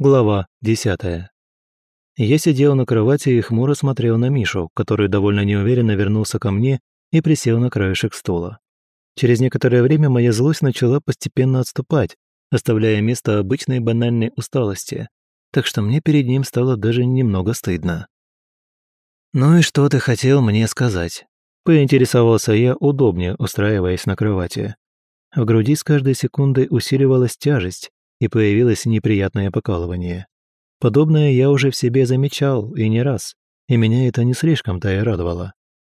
Глава десятая. Я сидел на кровати и хмуро смотрел на Мишу, который довольно неуверенно вернулся ко мне и присел на краешек стула. Через некоторое время моя злость начала постепенно отступать, оставляя место обычной банальной усталости, так что мне перед ним стало даже немного стыдно. «Ну и что ты хотел мне сказать?» – поинтересовался я, удобнее устраиваясь на кровати. В груди с каждой секундой усиливалась тяжесть, и появилось неприятное покалывание. Подобное я уже в себе замечал, и не раз, и меня это не слишком-то и радовало.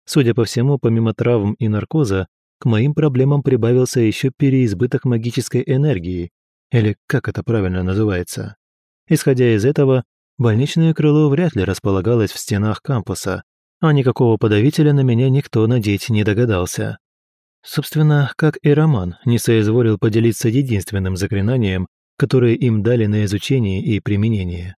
Судя по всему, помимо травм и наркоза, к моим проблемам прибавился еще переизбыток магической энергии, или как это правильно называется. Исходя из этого, больничное крыло вряд ли располагалось в стенах кампуса, а никакого подавителя на меня никто надеть не догадался. Собственно, как и Роман не соизволил поделиться единственным заклинанием, которые им дали на изучение и применение.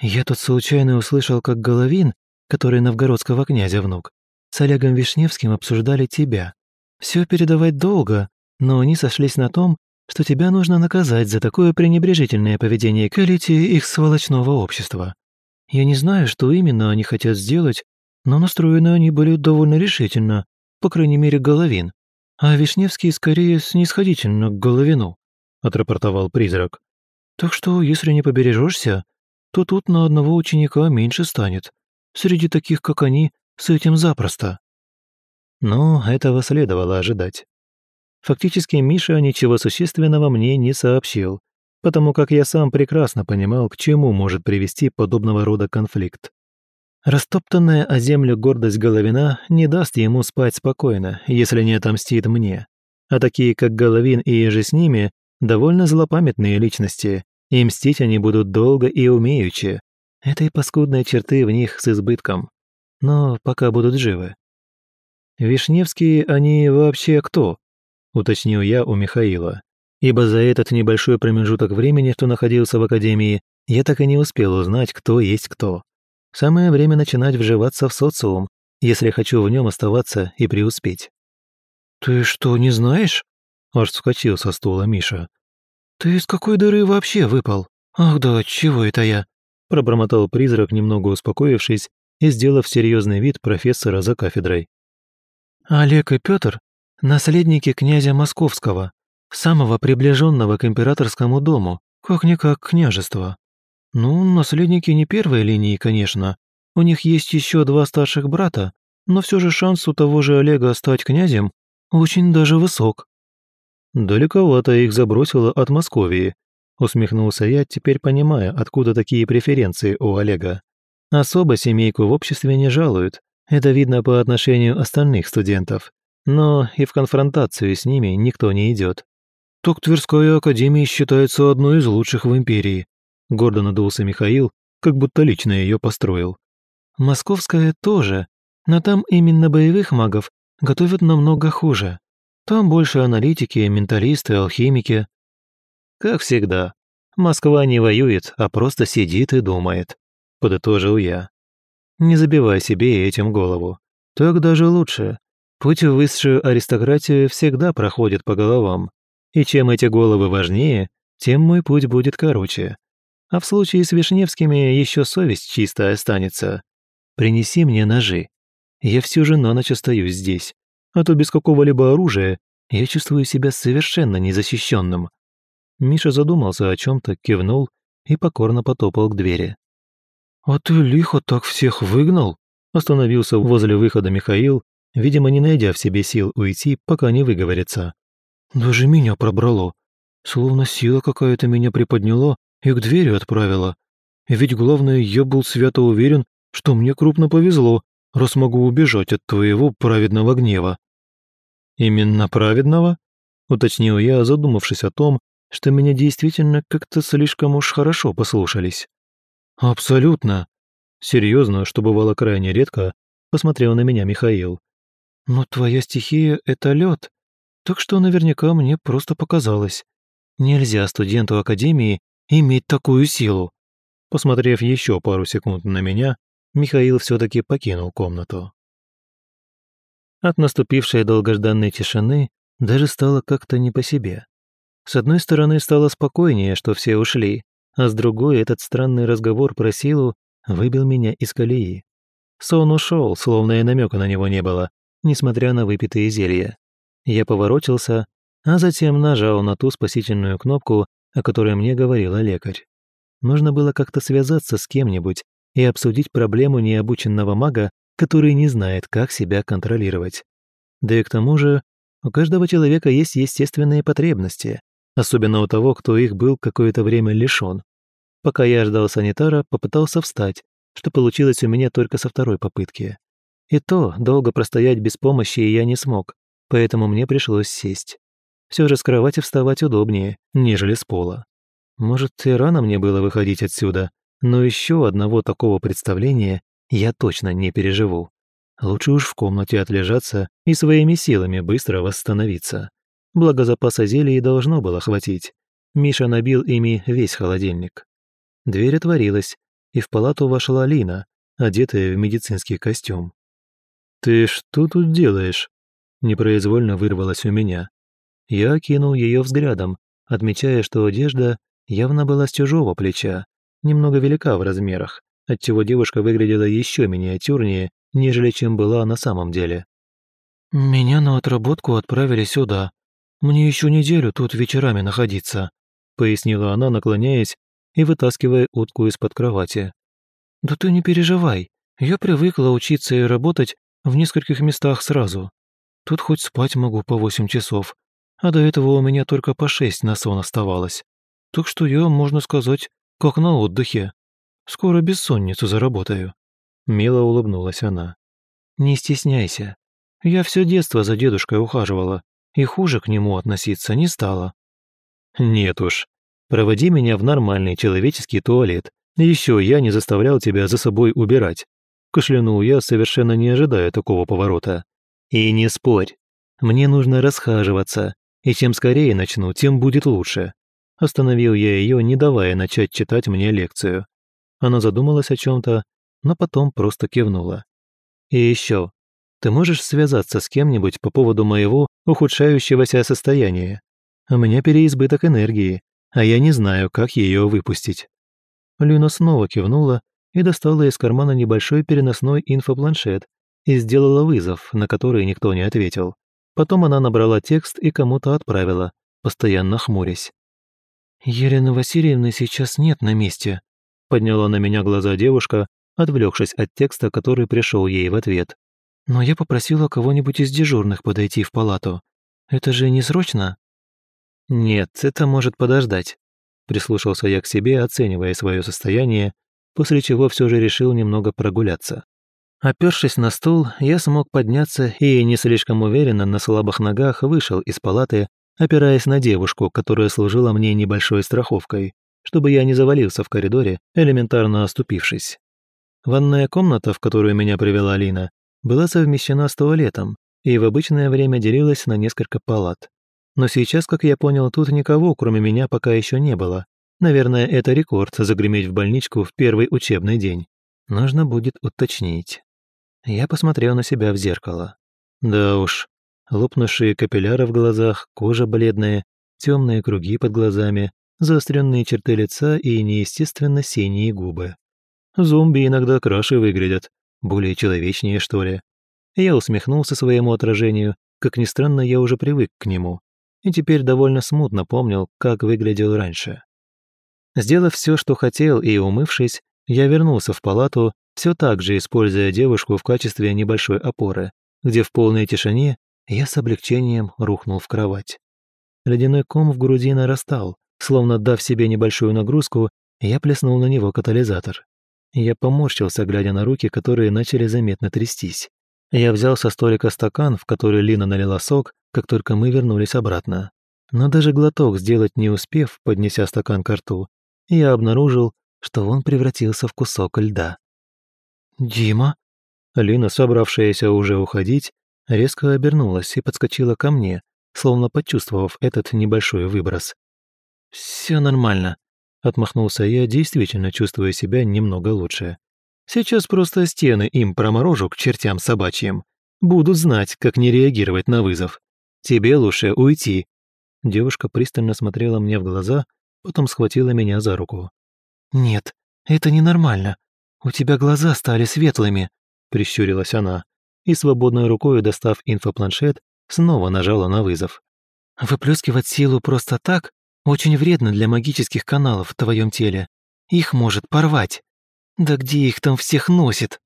Я тут случайно услышал, как Головин, который новгородского князя внук, с Олегом Вишневским обсуждали тебя. Все передавать долго, но они сошлись на том, что тебя нужно наказать за такое пренебрежительное поведение к элите их сволочного общества. Я не знаю, что именно они хотят сделать, но настроены они были довольно решительно, по крайней мере, Головин, а Вишневский скорее снисходительно к Головину. — отрапортовал призрак. «Так что, если не побережешься, то тут на одного ученика меньше станет. Среди таких, как они, с этим запросто». Но этого следовало ожидать. Фактически Миша ничего существенного мне не сообщил, потому как я сам прекрасно понимал, к чему может привести подобного рода конфликт. Растоптанная о землю гордость Головина не даст ему спать спокойно, если не отомстит мне. А такие, как Головин и еже с ними, довольно злопамятные личности, и мстить они будут долго и умеючи. Этой паскудной черты в них с избытком. Но пока будут живы. «Вишневские они вообще кто?» — уточнил я у Михаила. Ибо за этот небольшой промежуток времени, что находился в академии, я так и не успел узнать, кто есть кто. Самое время начинать вживаться в социум, если хочу в нем оставаться и преуспеть. «Ты что, не знаешь?» Аж вскочил со стула Миша. «Ты из какой дыры вообще выпал? Ах да, чего это я?» Пробормотал призрак, немного успокоившись и сделав серьезный вид профессора за кафедрой. «Олег и Петр – наследники князя Московского, самого приближенного к императорскому дому, как-никак княжества. Ну, наследники не первой линии, конечно. У них есть еще два старших брата, но все же шанс у того же Олега стать князем очень даже высок. «Далековато их забросило от Московии», — усмехнулся я, теперь понимая, откуда такие преференции у Олега. Особо семейку в обществе не жалуют, это видно по отношению остальных студентов. Но и в конфронтацию с ними никто не идет. «Так Тверская академия считается одной из лучших в империи», — гордо надулся Михаил, как будто лично ее построил. «Московская тоже, но там именно боевых магов готовят намного хуже. Там больше аналитики, менталисты, алхимики. Как всегда, Москва не воюет, а просто сидит и думает, подытожил я. Не забивай себе этим голову. Так даже лучше. Путь в высшую аристократию всегда проходит по головам. И чем эти головы важнее, тем мой путь будет короче. А в случае с Вишневскими еще совесть чистая останется. Принеси мне ножи. Я всю же на ночь остаюсь здесь а то без какого-либо оружия я чувствую себя совершенно незащищенным. Миша задумался о чем-то, кивнул и покорно потопал к двери. «А ты лихо так всех выгнал?» Остановился возле выхода Михаил, видимо, не найдя в себе сил уйти, пока не выговорится. «Даже меня пробрало. Словно сила какая-то меня приподняла и к двери отправила. Ведь главное, я был свято уверен, что мне крупно повезло, раз могу убежать от твоего праведного гнева». «Именно праведного?» — уточнил я, задумавшись о том, что меня действительно как-то слишком уж хорошо послушались. «Абсолютно!» Серьезно, что бывало крайне редко, посмотрел на меня Михаил. «Но твоя стихия — это лед, так что наверняка мне просто показалось. Нельзя студенту Академии иметь такую силу». Посмотрев еще пару секунд на меня, Михаил все-таки покинул комнату. От наступившей долгожданной тишины даже стало как-то не по себе. С одной стороны, стало спокойнее, что все ушли, а с другой этот странный разговор про силу выбил меня из колеи. Сон ушел, словно и намека на него не было, несмотря на выпитые зелья. Я поворочился, а затем нажал на ту спасительную кнопку, о которой мне говорила лекарь. Нужно было как-то связаться с кем-нибудь и обсудить проблему необученного мага, который не знает, как себя контролировать. Да и к тому же, у каждого человека есть естественные потребности, особенно у того, кто их был какое-то время лишён. Пока я ждал санитара, попытался встать, что получилось у меня только со второй попытки. И то долго простоять без помощи я не смог, поэтому мне пришлось сесть. Все же с кровати вставать удобнее, нежели с пола. Может, и рано мне было выходить отсюда, но еще одного такого представления я точно не переживу. Лучше уж в комнате отлежаться и своими силами быстро восстановиться. Благо запаса зелий должно было хватить. Миша набил ими весь холодильник. Дверь отворилась, и в палату вошла Лина, одетая в медицинский костюм. «Ты что тут делаешь?» Непроизвольно вырвалось у меня. Я окинул ее взглядом, отмечая, что одежда явно была с чужого плеча, немного велика в размерах, отчего девушка выглядела еще миниатюрнее, нежели чем была на самом деле. «Меня на отработку отправили сюда. Мне еще неделю тут вечерами находиться», пояснила она, наклоняясь и вытаскивая утку из-под кровати. «Да ты не переживай, я привыкла учиться и работать в нескольких местах сразу. Тут хоть спать могу по восемь часов, а до этого у меня только по шесть на сон оставалось. Так что я, можно сказать, как на отдыхе. Скоро бессонницу заработаю». Мило улыбнулась она. «Не стесняйся. Я все детство за дедушкой ухаживала, и хуже к нему относиться не стала». «Нет уж. Проводи меня в нормальный человеческий туалет. Еще я не заставлял тебя за собой убирать». Кашлянул я, совершенно не ожидая такого поворота. «И не спорь. Мне нужно расхаживаться, и чем скорее начну, тем будет лучше». Остановил я ее, не давая начать читать мне лекцию. Она задумалась о чем-то, но потом просто кивнула. «И еще, ты можешь связаться с кем-нибудь по поводу моего ухудшающегося состояния? У меня переизбыток энергии, а я не знаю, как ее выпустить». Люна снова кивнула и достала из кармана небольшой переносной инфопланшет и сделала вызов, на который никто не ответил. Потом она набрала текст и кому-то отправила, постоянно хмурясь. «Елены Васильевны сейчас нет на месте», — подняла на меня глаза девушка, отвлекшись от текста, который пришел ей в ответ. «Но я попросила кого-нибудь из дежурных подойти в палату. Это же не срочно?» «Нет, это может подождать», — прислушался я к себе, оценивая свое состояние, после чего все же решил немного прогуляться. Опершись на стул, я смог подняться и не слишком уверенно на слабых ногах вышел из палаты, опираясь на девушку, которая служила мне небольшой страховкой, чтобы я не завалился в коридоре, элементарно оступившись. Ванная комната, в которую меня привела Алина, была совмещена с туалетом и в обычное время делилась на несколько палат. Но сейчас, как я понял, тут никого, кроме меня, пока еще не было. Наверное, это рекорд загреметь в больничку в первый учебный день. Нужно будет уточнить. Я посмотрел на себя в зеркало. Да уж, лопнувшие капилляры в глазах, кожа бледная, темные круги под глазами, заостренные черты лица и неестественно синие губы. Зомби иногда краше выглядят, более человечнее, что ли. Я усмехнулся своему отражению, как ни странно, я уже привык к нему, и теперь довольно смутно помнил, как выглядел раньше. Сделав все, что хотел, и умывшись, я вернулся в палату все так же используя девушку в качестве небольшой опоры, где в полной тишине я с облегчением рухнул в кровать. Ледяной ком в груди нарастал, словно дав себе небольшую нагрузку, я плеснул на него катализатор. Я поморщился, глядя на руки, которые начали заметно трястись. Я взял со столика стакан, в который Лина налила сок, как только мы вернулись обратно. Но даже глоток сделать не успев, поднеся стакан к рту, я обнаружил, что он превратился в кусок льда. «Дима?» Лина, собравшаяся уже уходить, резко обернулась и подскочила ко мне, словно почувствовав этот небольшой выброс. «Все нормально», — отмахнулся я, действительно чувствуя себя немного лучше. «Сейчас просто стены им проморожу к чертям собачьим. Будут знать, как не реагировать на вызов. Тебе лучше уйти». Девушка пристально смотрела мне в глаза, потом схватила меня за руку. «Нет, это ненормально. У тебя глаза стали светлыми», — прищурилась она, и свободной рукой, достав инфопланшет, снова нажала на вызов. «Выплескивать силу просто так очень вредно для магических каналов в твоем теле. Их может порвать. Да где их там всех носит?»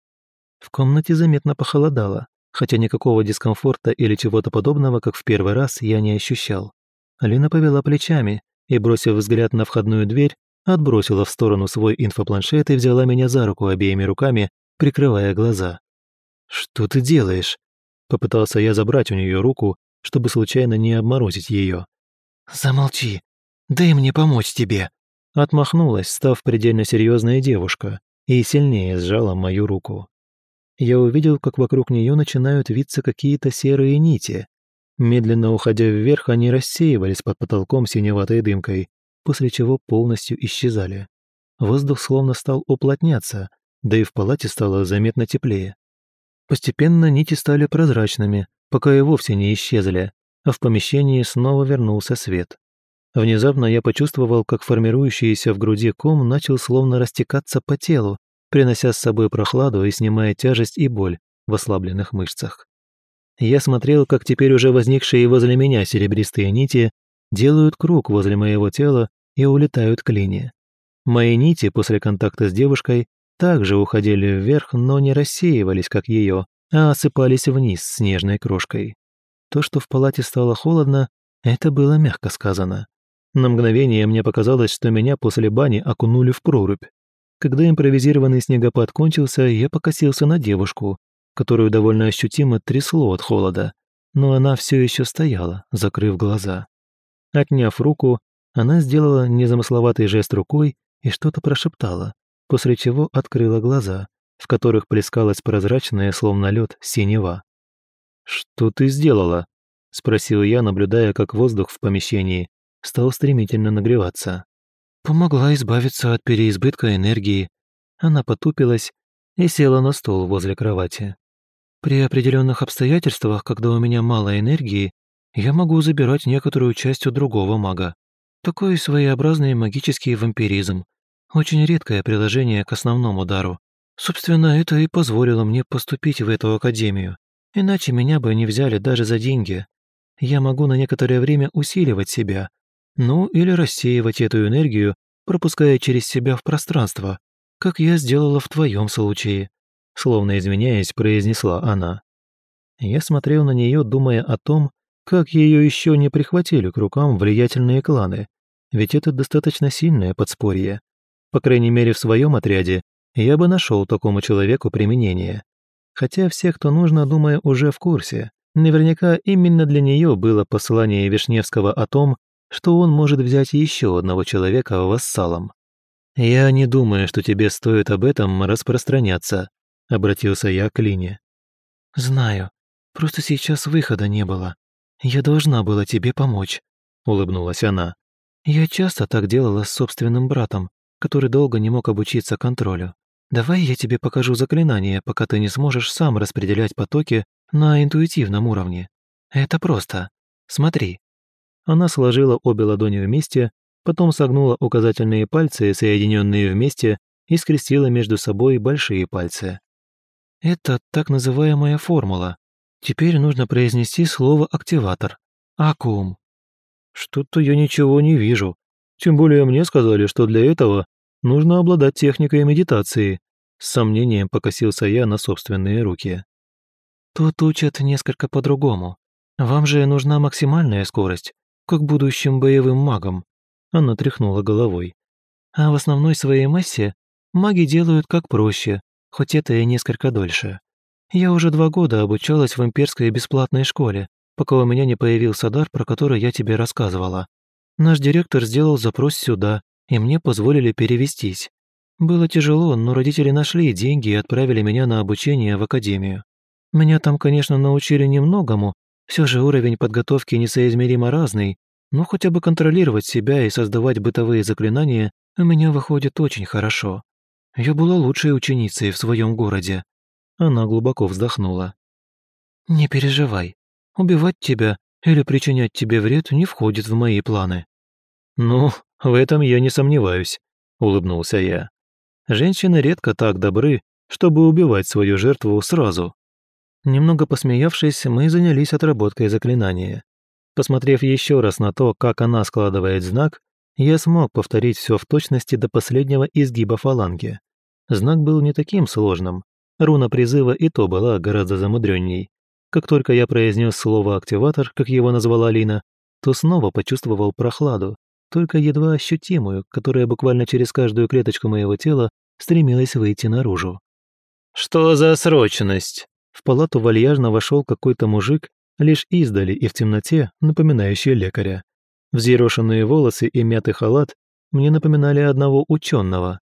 В комнате заметно похолодало, хотя никакого дискомфорта или чего-то подобного, как в первый раз, я не ощущал. Алина повела плечами и, бросив взгляд на входную дверь, отбросила в сторону свой инфопланшет и взяла меня за руку обеими руками, прикрывая глаза. «Что ты делаешь?» Попытался я забрать у нее руку, чтобы случайно не обморозить ее. «Замолчи, дай мне помочь тебе!» Отмахнулась, став предельно серьезная девушка, и сильнее сжала мою руку. Я увидел, как вокруг нее начинают виться какие-то серые нити. Медленно уходя вверх, они рассеивались под потолком синеватой дымкой, после чего полностью исчезали. Воздух словно стал уплотняться, да и в палате стало заметно теплее. Постепенно нити стали прозрачными, пока и вовсе не исчезли, а в помещении снова вернулся свет. Внезапно я почувствовал, как формирующийся в груди ком начал словно растекаться по телу, принося с собой прохладу и снимая тяжесть и боль в ослабленных мышцах. Я смотрел, как теперь уже возникшие возле меня серебристые нити делают круг возле моего тела и улетают к линии. Мои нити после контакта с девушкой также уходили вверх, но не рассеивались, как ее, а осыпались вниз снежной крошкой. То, что в палате стало холодно, это было мягко сказано. На мгновение мне показалось, что меня после бани окунули в прорубь. Когда импровизированный снегопад кончился, я покосился на девушку, которую довольно ощутимо трясло от холода, но она все еще стояла, закрыв глаза. Отняв руку, она сделала незамысловатый жест рукой и что-то прошептала, после чего открыла глаза, в которых плескалась прозрачная, словно лед, синева. «Что ты сделала?» – спросил я, наблюдая, как воздух в помещении стал стремительно нагреваться. «Помогла избавиться от переизбытка энергии». Она потупилась и села на стол возле кровати. «При определенных обстоятельствах, когда у меня мало энергии, я могу забирать некоторую часть у другого мага. Такой своеобразный магический вампиризм. Очень редкое приложение к основному дару. Собственно, это и позволило мне поступить в эту академию. Иначе меня бы не взяли даже за деньги. Я могу на некоторое время усиливать себя. Ну, или рассеивать эту энергию, пропуская через себя в пространство, как я сделала в твоем случае. Словно изменяясь, произнесла она. Я смотрел на нее, думая о том, как ее еще не прихватили к рукам влиятельные кланы, ведь это достаточно сильное подспорье. По крайней мере, в своем отряде я бы нашел такому человеку применение. Хотя все, кто нужно, думаю, уже в курсе. Наверняка именно для нее было послание Вишневского о том, что он может взять еще одного человека вассалом. «Я не думаю, что тебе стоит об этом распространяться», — обратился я к Лине. «Знаю. Просто сейчас выхода не было. Я должна была тебе помочь», — улыбнулась она. «Я часто так делала с собственным братом, который долго не мог обучиться контролю. Давай я тебе покажу заклинание, пока ты не сможешь сам распределять потоки на интуитивном уровне. Это просто. Смотри». Она сложила обе ладони вместе, потом согнула указательные пальцы, соединенные вместе, и скрестила между собой большие пальцы. Это так называемая формула. Теперь нужно произнести слово «активатор». Акум. Что-то я ничего не вижу. Тем более мне сказали, что для этого нужно обладать техникой медитации. С сомнением покосился я на собственные руки. Тут учат несколько по-другому. Вам же нужна максимальная скорость, как будущим боевым магам. Она тряхнула головой. А в основной своей массе маги делают как проще, хоть это и несколько дольше. Я уже два года обучалась в имперской бесплатной школе, пока у меня не появился дар, про который я тебе рассказывала. Наш директор сделал запрос сюда, и мне позволили перевестись. Было тяжело, но родители нашли деньги и отправили меня на обучение в академию. Меня там, конечно, научили немногому, все же уровень подготовки несоизмеримо разный, но хотя бы контролировать себя и создавать бытовые заклинания у меня выходит очень хорошо. Я была лучшей ученицей в своем городе. Она глубоко вздохнула. «Не переживай. Убивать тебя или причинять тебе вред не входит в мои планы». «Ну, в этом я не сомневаюсь», – улыбнулся я. «Женщины редко так добры, чтобы убивать свою жертву сразу». Немного посмеявшись, мы занялись отработкой заклинания. Посмотрев еще раз на то, как она складывает знак, я смог повторить все в точности до последнего изгиба фаланги. Знак был не таким сложным. Руна призыва и то была гораздо замудренней. Как только я произнес слово «активатор», как его назвала Лина, то снова почувствовал прохладу, только едва ощутимую, которая буквально через каждую клеточку моего тела стремилась выйти наружу. «Что за срочность?» В палату вальяжно вошел какой-то мужик, лишь издали и в темноте, напоминающий лекаря. Взъерошенные волосы и мятый халат мне напоминали одного ученого.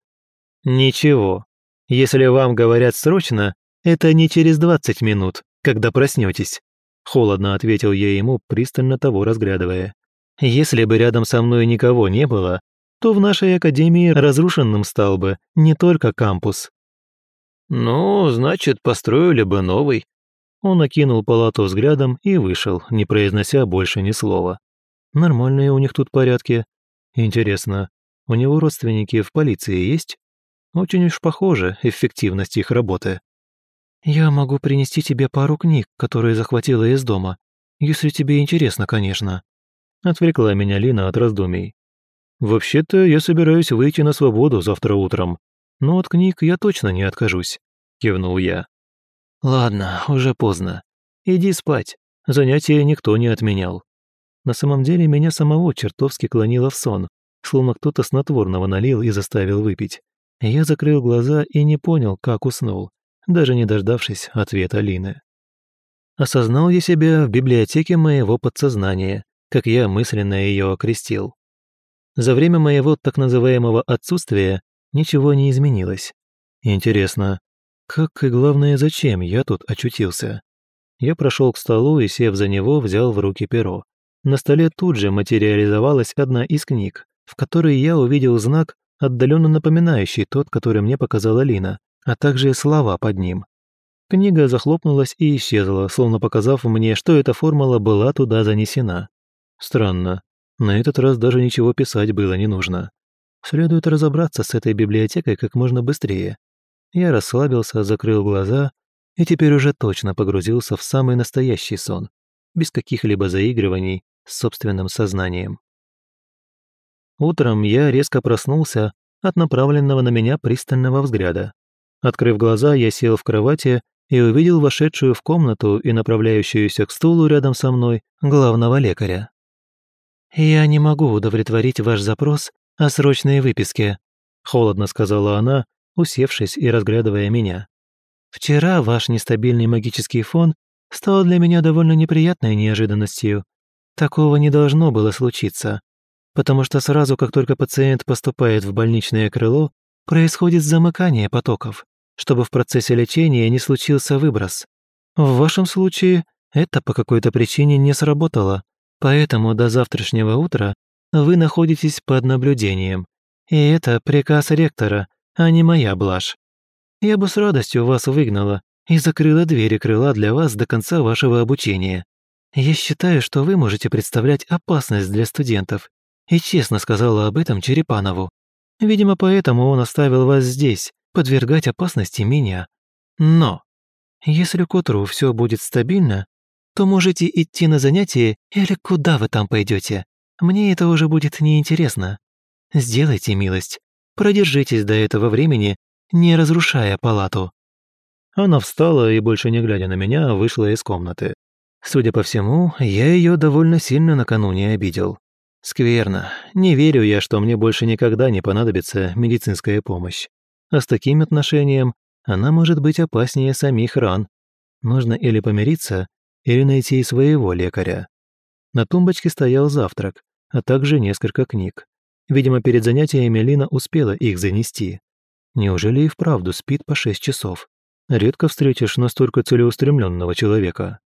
«Ничего. Если вам говорят срочно, это не через двадцать минут, когда проснетесь», холодно ответил я ему, пристально того разглядывая. «Если бы рядом со мной никого не было, то в нашей академии разрушенным стал бы не только кампус». «Ну, значит, построили бы новый». Он окинул палату взглядом и вышел, не произнося больше ни слова. Нормальные у них тут порядки. Интересно, у него родственники в полиции есть? Очень уж похоже эффективность их работы. Я могу принести тебе пару книг, которые захватила из дома, если тебе интересно, конечно. Отвлекла меня Лина от раздумий. Вообще-то я собираюсь выйти на свободу завтра утром, но от книг я точно не откажусь, кивнул я. Ладно, уже поздно. Иди спать. Занятия никто не отменял. На самом деле меня самого чертовски клонило в сон, словно кто-то снотворного налил и заставил выпить. Я закрыл глаза и не понял, как уснул, даже не дождавшись ответа Лины. Осознал я себя в библиотеке моего подсознания, как я мысленно ее окрестил. За время моего так называемого отсутствия ничего не изменилось. Интересно, как и главное, зачем я тут очутился? Я прошел к столу и, сев за него, взял в руки перо. На столе тут же материализовалась одна из книг, в которой я увидел знак, отдаленно напоминающий тот, который мне показала Лина, а также слова под ним. Книга захлопнулась и исчезла, словно показав мне, что эта формула была туда занесена. Странно, на этот раз даже ничего писать было не нужно. Следует разобраться с этой библиотекой как можно быстрее. Я расслабился, закрыл глаза и теперь уже точно погрузился в самый настоящий сон, без каких-либо заигрываний с собственным сознанием. Утром я резко проснулся от направленного на меня пристального взгляда. Открыв глаза, я сел в кровати и увидел вошедшую в комнату и направляющуюся к стулу рядом со мной главного лекаря. «Я не могу удовлетворить ваш запрос о срочной выписке», холодно сказала она, усевшись и разглядывая меня. «Вчера ваш нестабильный магический фон стал для меня довольно неприятной неожиданностью. Такого не должно было случиться, потому что сразу, как только пациент поступает в больничное крыло, происходит замыкание потоков, чтобы в процессе лечения не случился выброс. В вашем случае это по какой-то причине не сработало, поэтому до завтрашнего утра вы находитесь под наблюдением. И это приказ ректора, а не моя блажь. Я бы с радостью вас выгнала и закрыла двери крыла для вас до конца вашего обучения. Я считаю, что вы можете представлять опасность для студентов, и честно сказала об этом Черепанову. Видимо, поэтому он оставил вас здесь, подвергать опасности меня. Но, если к утру все будет стабильно, то можете идти на занятия или куда вы там пойдете. Мне это уже будет неинтересно. Сделайте милость, продержитесь до этого времени, не разрушая палату. Она встала и, больше не глядя на меня, вышла из комнаты. Судя по всему, я ее довольно сильно накануне обидел. Скверно. Не верю я, что мне больше никогда не понадобится медицинская помощь. А с таким отношением она может быть опаснее самих ран. Нужно или помириться, или найти своего лекаря. На тумбочке стоял завтрак, а также несколько книг. Видимо, перед занятиями Лина успела их занести. Неужели и вправду спит по шесть часов? Редко встретишь настолько целеустремленного человека.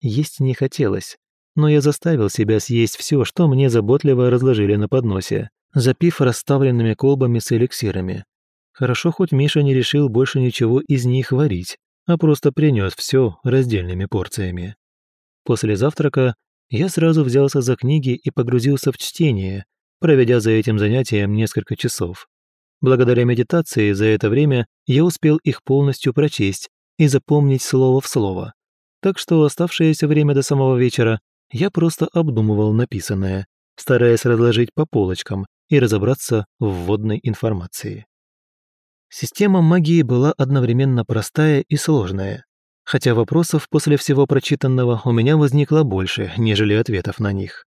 Есть не хотелось, но я заставил себя съесть все, что мне заботливо разложили на подносе, запив расставленными колбами с эликсирами. Хорошо, хоть Миша не решил больше ничего из них варить, а просто принес все раздельными порциями. После завтрака я сразу взялся за книги и погрузился в чтение, проведя за этим занятием несколько часов. Благодаря медитации за это время я успел их полностью прочесть и запомнить слово в слово. Так что оставшееся время до самого вечера я просто обдумывал написанное, стараясь разложить по полочкам и разобраться в вводной информации. Система магии была одновременно простая и сложная, хотя вопросов после всего прочитанного у меня возникло больше, нежели ответов на них.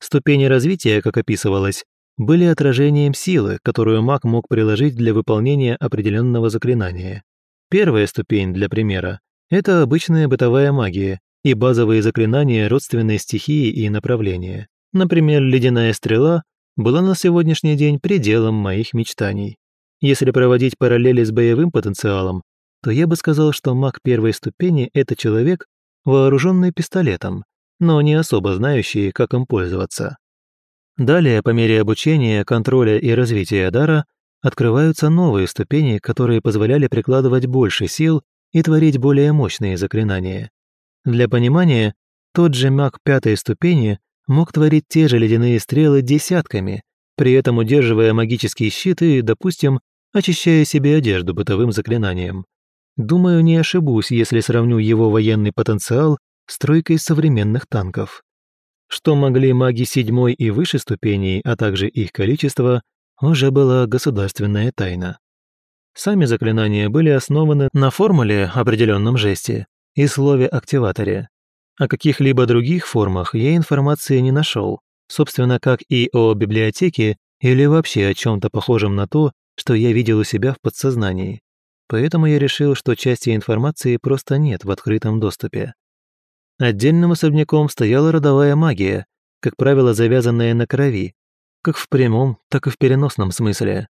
Ступени развития, как описывалось, были отражением силы, которую маг мог приложить для выполнения определенного заклинания. Первая ступень, для примера, это обычная бытовая магия и базовые заклинания родственной стихии и направления. Например, ледяная стрела была на сегодняшний день пределом моих мечтаний. Если проводить параллели с боевым потенциалом, то я бы сказал, что маг первой ступени – это человек, вооруженный пистолетом, но не особо знающий, как им пользоваться. Далее, по мере обучения, контроля и развития дара, открываются новые ступени, которые позволяли прикладывать больше сил и творить более мощные заклинания. Для понимания, тот же маг пятой ступени мог творить те же ледяные стрелы десятками, при этом удерживая магические щиты и, допустим, очищая себе одежду бытовым заклинанием. Думаю, не ошибусь, если сравню его военный потенциал с тройкой современных танков. Что могли маги седьмой и выше ступеней, а также их количество, уже была государственная тайна. Сами заклинания были основаны на формуле, определенном жесте, и слове «активаторе», о каких-либо других формах я информации не нашел, собственно, как и о библиотеке или вообще о чем-то похожем на то, что я видел у себя в подсознании. Поэтому я решил, что части информации просто нет в открытом доступе. Отдельным особняком стояла родовая магия, как правило, завязанная на крови, как в прямом, так и в переносном смысле.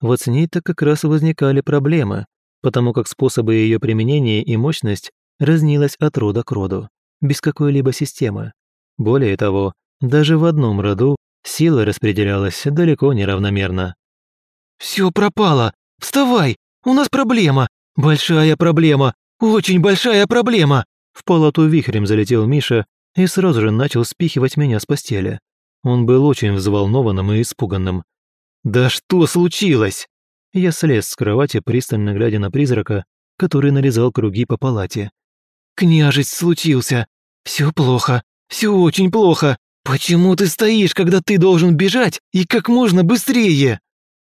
Вот с ней-то как раз возникали проблемы, потому как способы ее применения и мощность разнилась от рода к роду без какой-либо системы. Более того, даже в одном роду сила распределялась далеко неравномерно. «Все пропало! Вставай! У нас проблема! Большая проблема! Очень большая проблема!» В палату вихрем залетел Миша и сразу же начал спихивать меня с постели. Он был очень взволнованным и испуганным. «Да что случилось?» Я слез с кровати, пристально глядя на призрака, который нарезал круги по палате. «Княжесть случился! Все плохо, все очень плохо! Почему ты стоишь, когда ты должен бежать и как можно быстрее?»